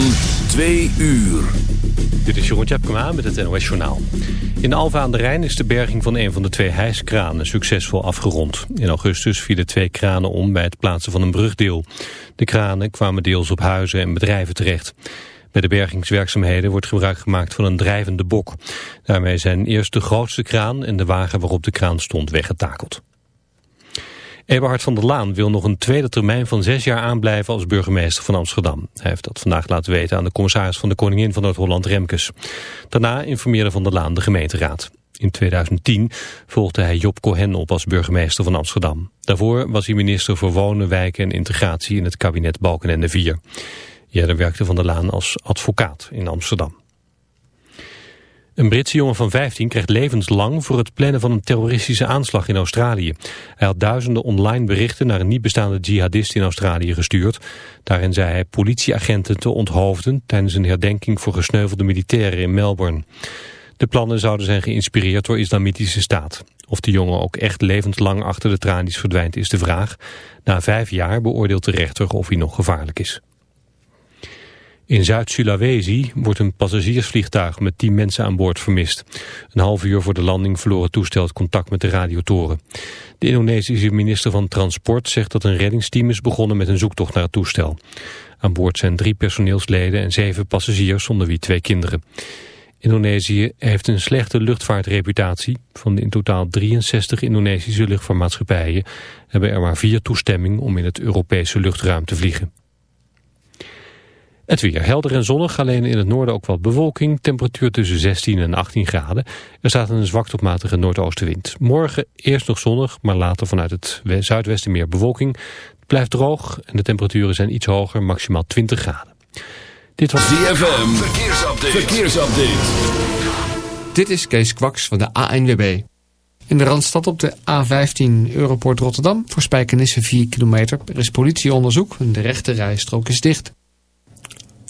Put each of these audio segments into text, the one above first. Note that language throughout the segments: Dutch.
van 2 uur. Dit is Jeroen Tjepkema met het NOS Journaal. In Alva aan de Rijn is de berging van een van de twee hijskranen succesvol afgerond. In augustus vielen twee kranen om bij het plaatsen van een brugdeel. De kranen kwamen deels op huizen en bedrijven terecht. Bij de bergingswerkzaamheden wordt gebruik gemaakt van een drijvende bok. Daarmee zijn eerst de grootste kraan en de wagen waarop de kraan stond weggetakeld. Eberhard van der Laan wil nog een tweede termijn van zes jaar aanblijven als burgemeester van Amsterdam. Hij heeft dat vandaag laten weten aan de commissaris van de Koningin van Noord-Holland Remkes. Daarna informeerde van der Laan de gemeenteraad. In 2010 volgde hij Job Cohen op als burgemeester van Amsterdam. Daarvoor was hij minister voor Wonen, Wijken en Integratie in het kabinet Balkenende 4. Eerder werkte van der Laan als advocaat in Amsterdam. Een Britse jongen van 15 krijgt levenslang voor het plannen van een terroristische aanslag in Australië. Hij had duizenden online berichten naar een niet bestaande jihadist in Australië gestuurd. Daarin zei hij politieagenten te onthoofden tijdens een herdenking voor gesneuvelde militairen in Melbourne. De plannen zouden zijn geïnspireerd door islamitische staat. Of de jongen ook echt levenslang achter de tralies verdwijnt is de vraag. Na vijf jaar beoordeelt de rechter of hij nog gevaarlijk is. In Zuid-Sulawesi wordt een passagiersvliegtuig met 10 mensen aan boord vermist. Een half uur voor de landing verloor het toestel het contact met de radiotoren. De Indonesische minister van Transport zegt dat een reddingsteam is begonnen met een zoektocht naar het toestel. Aan boord zijn drie personeelsleden en zeven passagiers, zonder wie twee kinderen. Indonesië heeft een slechte luchtvaartreputatie. Van de in totaal 63 Indonesische luchtvaartmaatschappijen hebben er maar vier toestemming om in het Europese luchtruim te vliegen. Het weer helder en zonnig, alleen in het noorden ook wat bewolking. Temperatuur tussen 16 en 18 graden. Er staat een zwak tot matige noordoostenwind. Morgen eerst nog zonnig, maar later vanuit het zuidwesten meer bewolking. Het blijft droog en de temperaturen zijn iets hoger, maximaal 20 graden. Dit was DFM. Verkeersupdate. Verkeersupdate. Dit is Kees Kwaks van de ANWB. In de Randstad op de A15 Europort Rotterdam voor Spijkenisse 4 kilometer. Er is politieonderzoek en de rechte rijstrook is dicht.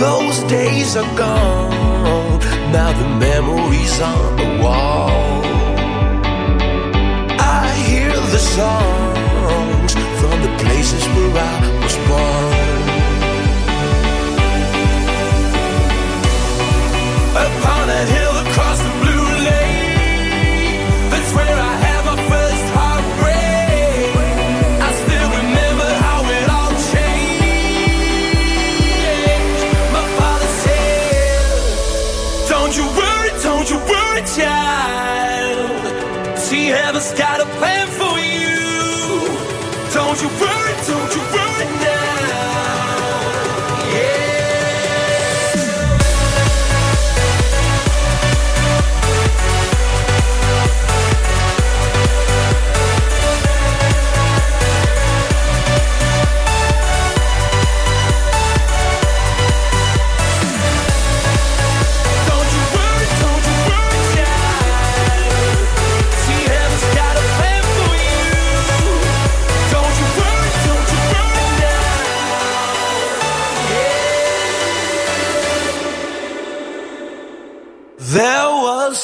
Those days are gone. Now the memories on the wall. I hear the songs from the places where I was born. Apart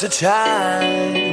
the time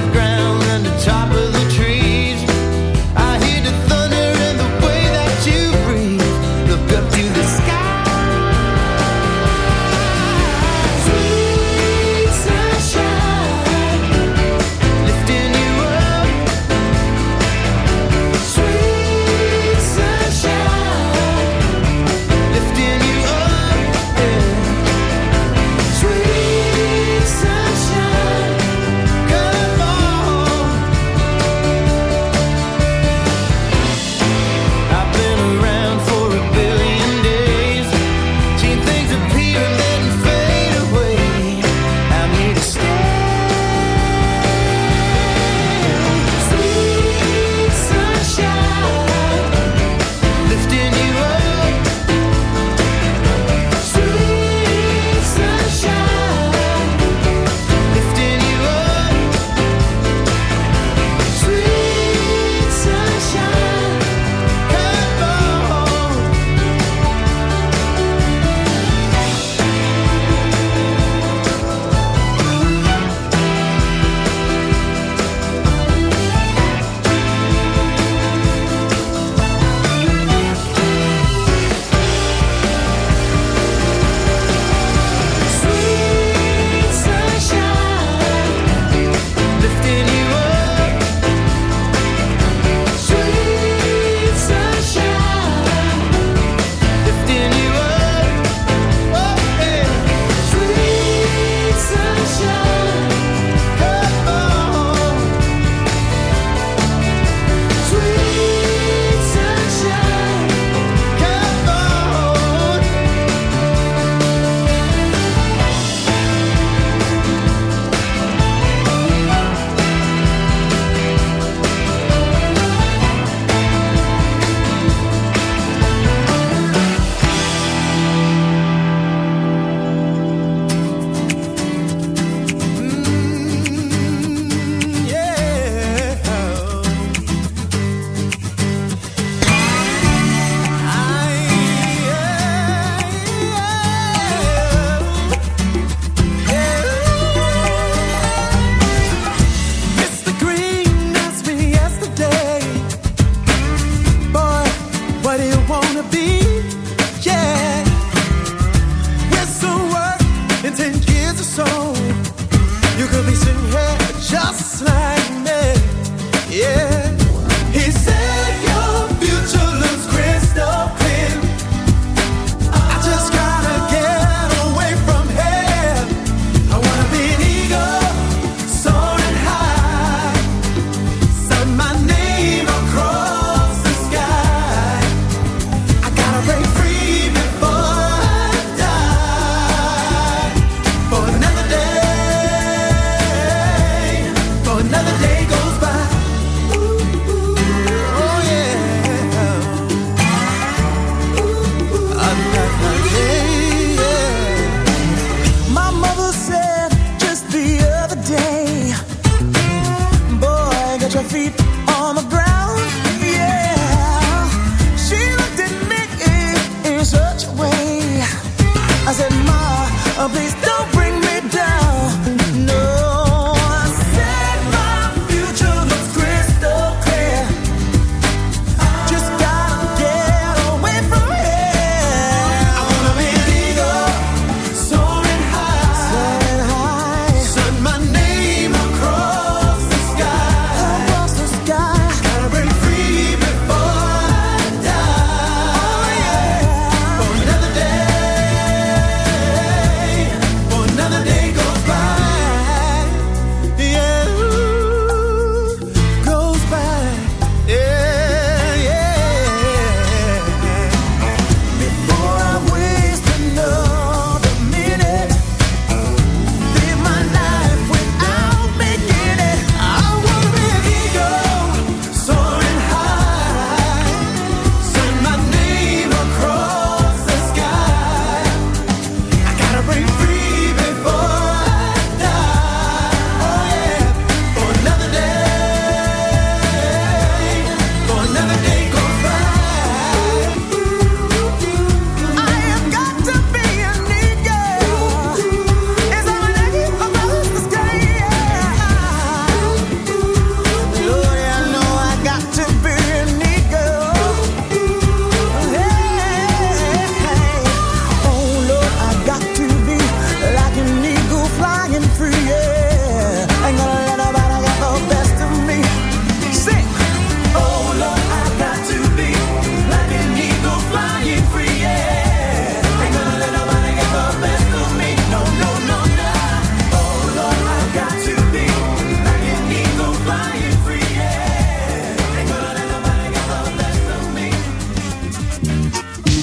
to ground.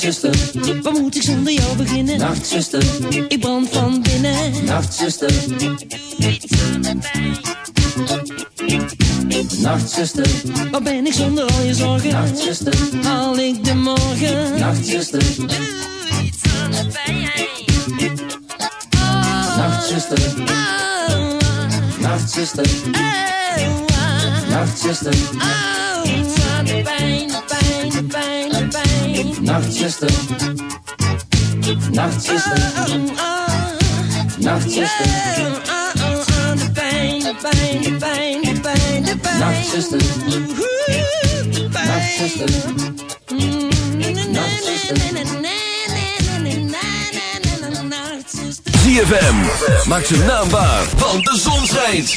Nachtzuster, wat moet ik zonder jou beginnen? Nachtzuster, ik brand van binnen. Nachtzuster, doe iets van de pijn. Nachtzuster, waar ben ik zonder al je zorgen? Nachtzuster, haal ik de morgen? Nachtzuster, doe iets van de pijn. Nachtzuster. Nachtzuster. Nachtzuster, Ik iets de pijn. Nachtzuster. Nachtzuster. Nachtzuster. De pijn, de pijn, de pijn, de pijn, de pijn. Nachtzuster. Nachtzuster. ZFM, maak ze naambaar, want de zon schijnt.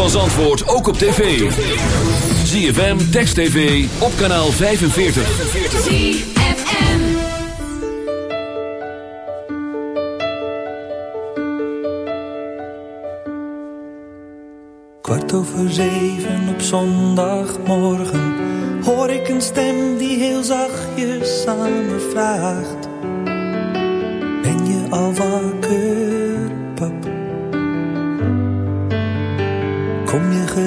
Van Zandvoort ook op tv. ZFM, Text TV, op kanaal 45. ZFM. Kwart over zeven op zondagmorgen hoor ik een stem die heel zachtjes aan me vraagt: Ben je al wakker,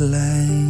klein.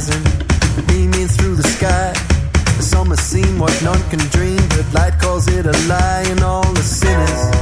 horizon, beaming through the sky. The summer scene, what none can dream, but light calls it a lie, and all the sinners.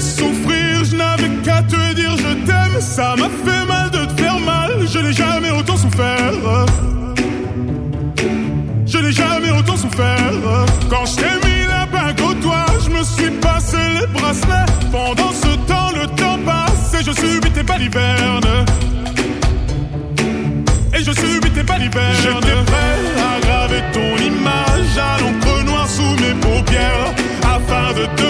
souffrir, je n'avais qu'à te dire je t'aime. Ça m'a fait mal de te faire mal, je n'ai jamais autant souffert. Je n'ai jamais autant souffert. Quand je t'ai mis la bague au toit, je me suis passé les bracelets. Pendant ce temps, le temps passe et je subis tes balivernes. Et je subis tes balivernes. J'étais prêt à graver ton image à l'encre noire sous mes paupières afin de te